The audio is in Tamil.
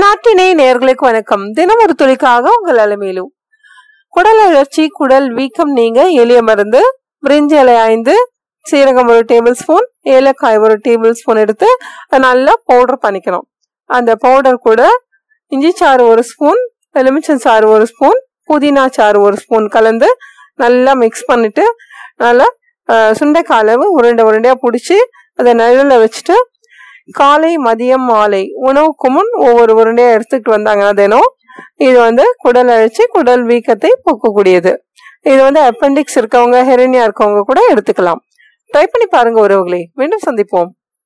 நாட்டினை நேர்களுக்கு வணக்கம். தினம் ஒரு துளிக்காக உங்கள் அலமேலு குடல் அழற்சி குடல் வீக்கம் நீங்க எளிய மருந்து. பிரிஞ்சி இலை ஐந்து சீரகம் ஒரு டேபிள் ஸ்பூன் ஏலக்காய் ஒரு டேபிள் ஸ்பூன் எடுத்து அதை நல்லா பவுடர் பண்ணிக்கணும். அந்த பவுடர் கூட இஞ்சி சாறு ஒரு ஸ்பூன் எலுமிச்சம் சாறு ஒரு ஸ்பூன் புதினா சாறு ஒரு ஸ்பூன் கலந்து நல்லா மிக்ஸ் பண்ணிட்டு நல்லா சுண்டைக்காய் அளவு உருண்டை உருண்டையாக பிடிச்சி அதை நிழலில் வச்சுட்டு காலை மதியம் மாலை. உணவுக்கு முன் ஒவ்வொரு உருண்டையா எடுத்துக்கிட்டு வந்தாங்கன்னா தினம் இது வந்து குடல் அழைச்சி குடல் வீக்கத்தை போக்கக்கூடியது. இது வந்து அப்பெண்டிக்ஸ் இருக்கவங்க ஹெரினியா இருக்கவங்க கூட எடுத்துக்கலாம். ட்ரை பண்ணி பாருங்க உறவுகளே. மீண்டும் சந்திப்போம்.